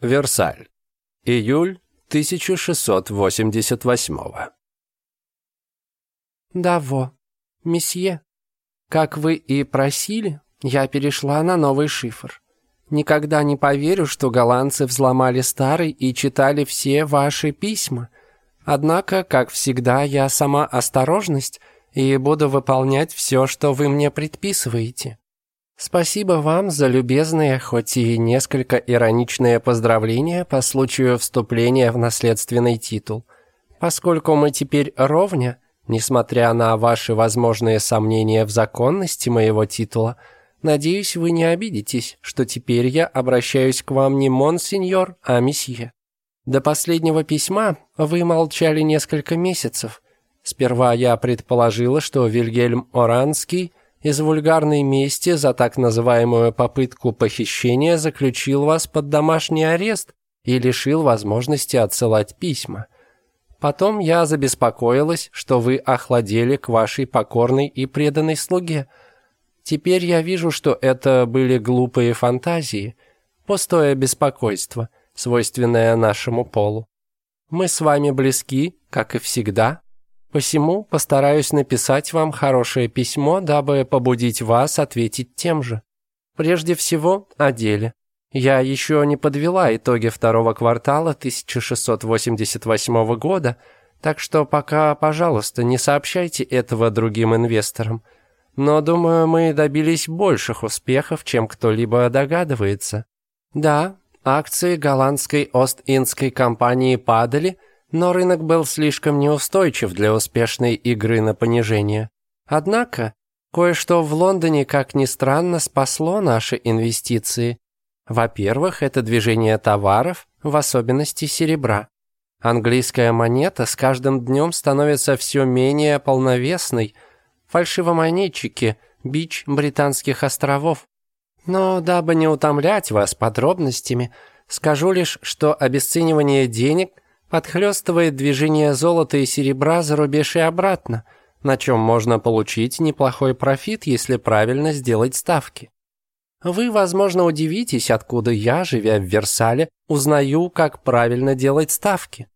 Версаль. Июль 1688. «Даво, месье, как вы и просили, я перешла на новый шифр. Никогда не поверю, что голландцы взломали старый и читали все ваши письма. Однако, как всегда, я сама осторожность и буду выполнять все, что вы мне предписываете. Спасибо вам за любезные, хоть и несколько ироничные поздравления по случаю вступления в наследственный титул. Поскольку мы теперь ровня, несмотря на ваши возможные сомнения в законности моего титула, надеюсь, вы не обидитесь, что теперь я обращаюсь к вам не монсеньор, а месье. До последнего письма вы молчали несколько месяцев. Сперва я предположила, что Вильгельм Оранский – из вульгарной мести за так называемую попытку похищения заключил вас под домашний арест и лишил возможности отсылать письма. Потом я забеспокоилась, что вы охладели к вашей покорной и преданной слуге. Теперь я вижу, что это были глупые фантазии, пустое беспокойство, свойственное нашему полу. Мы с вами близки, как и всегда, Посему постараюсь написать вам хорошее письмо, дабы побудить вас ответить тем же. Прежде всего, о деле. Я еще не подвела итоги второго квартала 1688 года, так что пока, пожалуйста, не сообщайте этого другим инвесторам. Но, думаю, мы добились больших успехов, чем кто-либо догадывается. Да, акции голландской Ост-Индской компании падали – но рынок был слишком неустойчив для успешной игры на понижение. Однако, кое-что в Лондоне, как ни странно, спасло наши инвестиции. Во-первых, это движение товаров, в особенности серебра. Английская монета с каждым днем становится все менее полновесной. Фальшивомонетчики – бич британских островов. Но дабы не утомлять вас подробностями, скажу лишь, что обесценивание денег подхлёстывает движение золота и серебра за рубеж и обратно, на чем можно получить неплохой профит, если правильно сделать ставки. Вы, возможно, удивитесь, откуда я, живя в Версале, узнаю, как правильно делать ставки.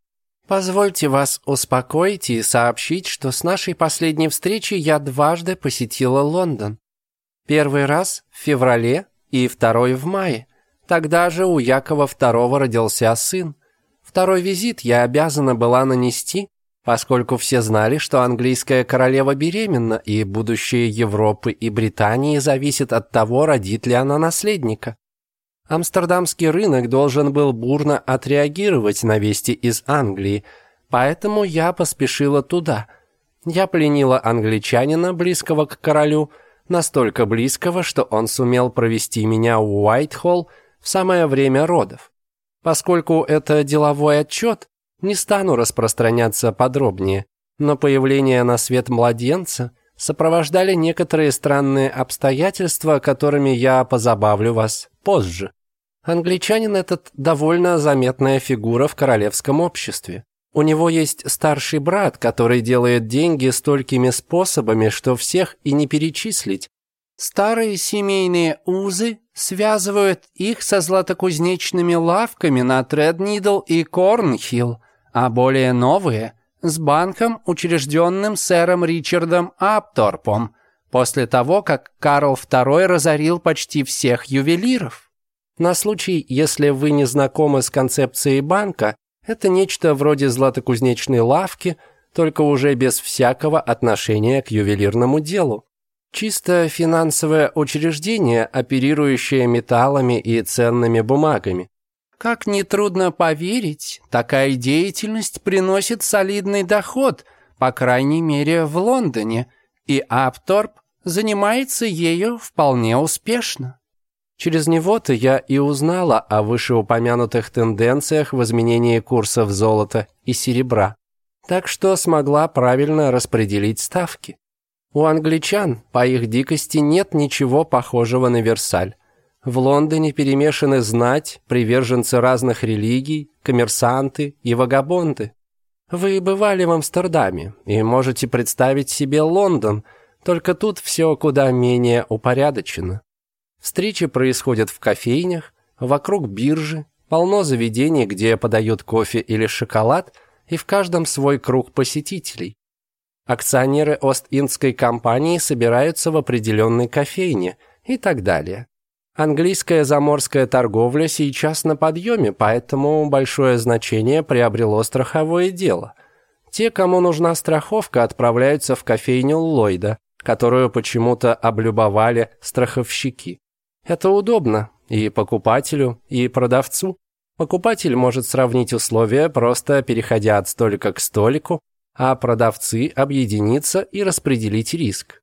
Позвольте вас успокоить и сообщить, что с нашей последней встречи я дважды посетила Лондон. Первый раз в феврале и второй в мае. Тогда же у Якова II родился сын. Второй визит я обязана была нанести, поскольку все знали, что английская королева беременна, и будущее Европы и Британии зависит от того, родит ли она наследника. Амстердамский рынок должен был бурно отреагировать на вести из Англии, поэтому я поспешила туда. Я пленила англичанина, близкого к королю, настолько близкого, что он сумел провести меня у Уайтхолл в самое время родов. Поскольку это деловой отчет, не стану распространяться подробнее, но появление на свет младенца сопровождали некоторые странные обстоятельства, которыми я позабавлю вас позже. Англичанин этот довольно заметная фигура в королевском обществе. У него есть старший брат, который делает деньги столькими способами, что всех и не перечислить. Старые семейные узы Связывают их со златокузнечными лавками на Треднидл и Корнхилл, а более новые – с банком, учрежденным сэром Ричардом Апторпом, после того, как Карл II разорил почти всех ювелиров. На случай, если вы не знакомы с концепцией банка, это нечто вроде златокузнечной лавки, только уже без всякого отношения к ювелирному делу. Чисто финансовое учреждение, оперирующее металлами и ценными бумагами. Как нетрудно поверить, такая деятельность приносит солидный доход, по крайней мере в Лондоне, и Апторп занимается ею вполне успешно. Через него-то я и узнала о вышеупомянутых тенденциях в изменении курсов золота и серебра, так что смогла правильно распределить ставки. У англичан, по их дикости, нет ничего похожего на Версаль. В Лондоне перемешаны знать, приверженцы разных религий, коммерсанты и вагабонды. Вы бывали в Амстердаме и можете представить себе Лондон, только тут все куда менее упорядочено. Встречи происходят в кофейнях, вокруг биржи, полно заведений, где подают кофе или шоколад, и в каждом свой круг посетителей акционеры Ост-Индской компании собираются в определенной кофейне и так далее. Английская заморская торговля сейчас на подъеме, поэтому большое значение приобрело страховое дело. Те, кому нужна страховка, отправляются в кофейню Ллойда, которую почему-то облюбовали страховщики. Это удобно и покупателю, и продавцу. Покупатель может сравнить условия, просто переходя от столика к столику, а продавцы объединиться и распределить риск.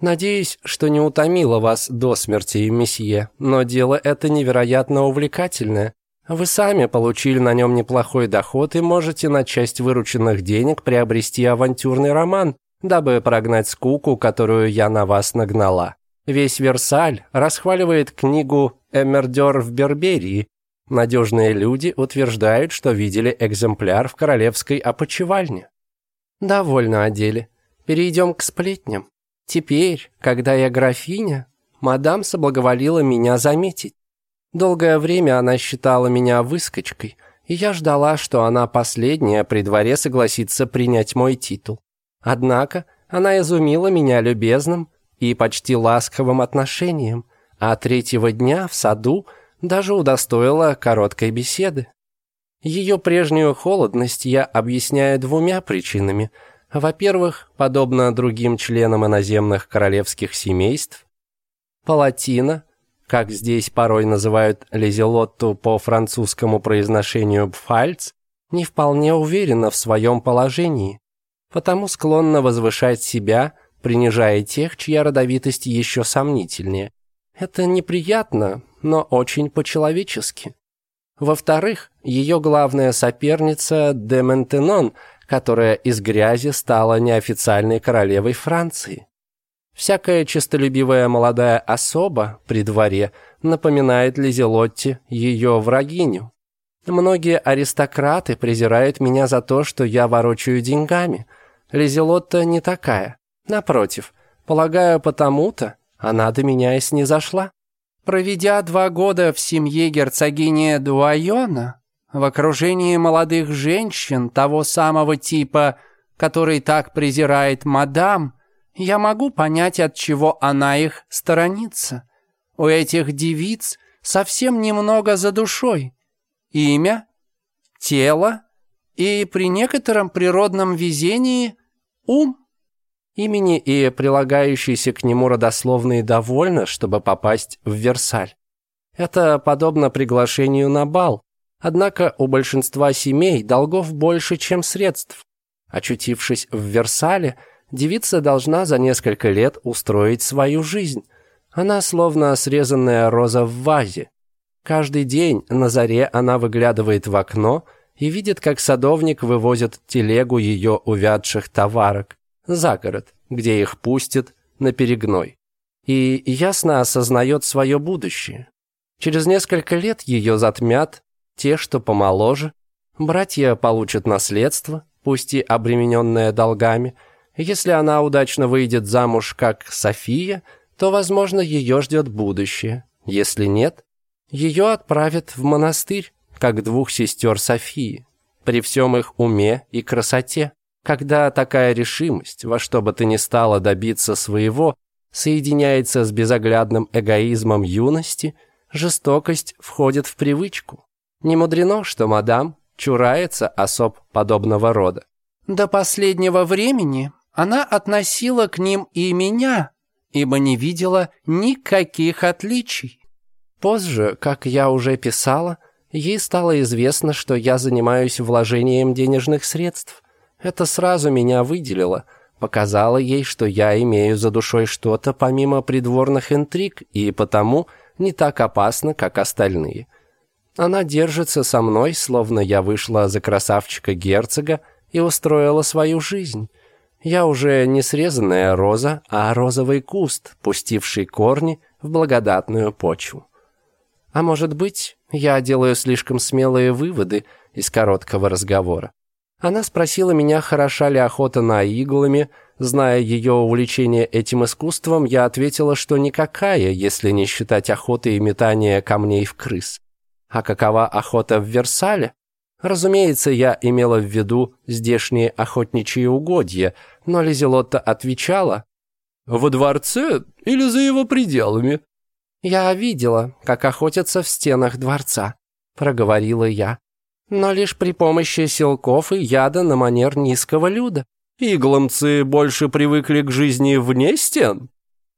Надеюсь, что не утомило вас до смерти, месье, но дело это невероятно увлекательное. Вы сами получили на нем неплохой доход и можете на часть вырученных денег приобрести авантюрный роман, дабы прогнать скуку, которую я на вас нагнала. Весь Версаль расхваливает книгу «Эмердер в Берберии». Надежные люди утверждают, что видели экземпляр в королевской опочивальне. Довольно о деле. Перейдем к сплетням. Теперь, когда я графиня, мадам соблаговолила меня заметить. Долгое время она считала меня выскочкой, и я ждала, что она последняя при дворе согласится принять мой титул. Однако она изумила меня любезным и почти ласковым отношением, а третьего дня в саду даже удостоила короткой беседы. Ее прежнюю холодность я объясняю двумя причинами. Во-первых, подобно другим членам иноземных королевских семейств, Палатина, как здесь порой называют Лизелотту по французскому произношению «пфальц», не вполне уверена в своем положении, потому склонна возвышать себя, принижая тех, чья родовитость еще сомнительнее. Это неприятно, но очень по-человечески. Во-вторых, ее главная соперница Дементенон, которая из грязи стала неофициальной королевой Франции. Всякая честолюбивая молодая особа при дворе напоминает Лизелотти ее врагиню. Многие аристократы презирают меня за то, что я ворочаю деньгами. Лизелотта не такая. Напротив, полагаю, потому-то она до меня и снизошла. Проведя два года в семье герцогини Дуайона, в окружении молодых женщин того самого типа, который так презирает мадам, я могу понять, от чего она их сторонится. У этих девиц совсем немного за душой. Имя, тело и при некотором природном везении ум. Имени и прилагающиеся к нему родословные довольно, чтобы попасть в Версаль. Это подобно приглашению на бал. Однако у большинства семей долгов больше, чем средств. Очутившись в Версале, девица должна за несколько лет устроить свою жизнь. Она словно срезанная роза в вазе. Каждый день на заре она выглядывает в окно и видит, как садовник вывозит телегу ее увядших товарок за город, где их пустят на перегной. И ясно осознает свое будущее. Через несколько лет ее затмят те, что помоложе. Братья получат наследство, пусть и обремененное долгами. Если она удачно выйдет замуж как София, то, возможно, ее ждет будущее. Если нет, ее отправят в монастырь, как двух сестер Софии, при всем их уме и красоте. Когда такая решимость во что бы ты ни стала добиться своего соединяется с безоглядным эгоизмом юности, жестокость входит в привычку. Не мудрено, что мадам чурается особ подобного рода. До последнего времени она относила к ним и меня, ибо не видела никаких отличий. Позже, как я уже писала, ей стало известно, что я занимаюсь вложением денежных средств. Это сразу меня выделило, показало ей, что я имею за душой что-то помимо придворных интриг и потому не так опасно, как остальные. Она держится со мной, словно я вышла за красавчика-герцога и устроила свою жизнь. Я уже не срезанная роза, а розовый куст, пустивший корни в благодатную почву. А может быть, я делаю слишком смелые выводы из короткого разговора. Она спросила меня, хороша ли охота на иглами. Зная ее увлечение этим искусством, я ответила, что никакая, если не считать охоты и метания камней в крыс. А какова охота в Версале? Разумеется, я имела в виду здешние охотничьи угодья, но Лизелотта отвечала. «Во дворце или за его пределами?» «Я видела, как охотятся в стенах дворца», — проговорила я но лишь при помощи силков и яда на манер низкого люда. Игломцы больше привыкли к жизни вне стен?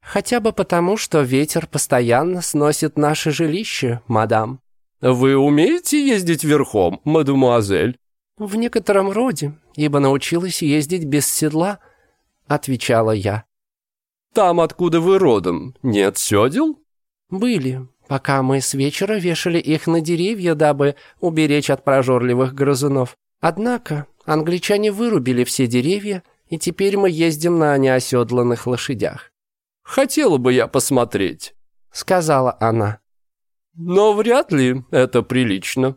Хотя бы потому, что ветер постоянно сносит наше жилище, мадам. Вы умеете ездить верхом, мадемуазель? В некотором роде, ибо научилась ездить без седла, отвечала я. Там, откуда вы родом, нет сёдел? Были, пока мы с вечера вешали их на деревья, дабы уберечь от прожорливых грызунов. Однако англичане вырубили все деревья, и теперь мы ездим на неоседланных лошадях». «Хотела бы я посмотреть», — сказала она. «Но вряд ли это прилично».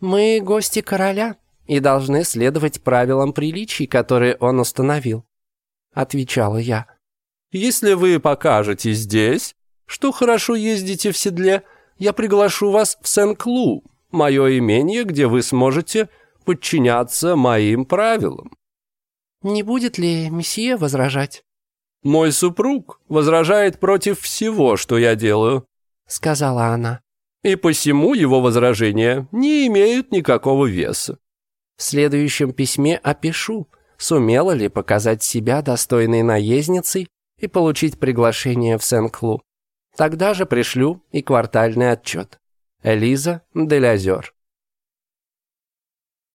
«Мы гости короля и должны следовать правилам приличий, которые он установил», — отвечала я. «Если вы покажете здесь, что хорошо ездите в седле, я приглашу вас в Сен-Клу, мое имение, где вы сможете подчиняться моим правилам». «Не будет ли месье возражать?» «Мой супруг возражает против всего, что я делаю», — сказала она. «И посему его возражения не имеют никакого веса». В следующем письме опишу, сумела ли показать себя достойной наездницей и получить приглашение в Сен-Клу. Тогда же пришлю и квартальный отчет. Элиза Делязер.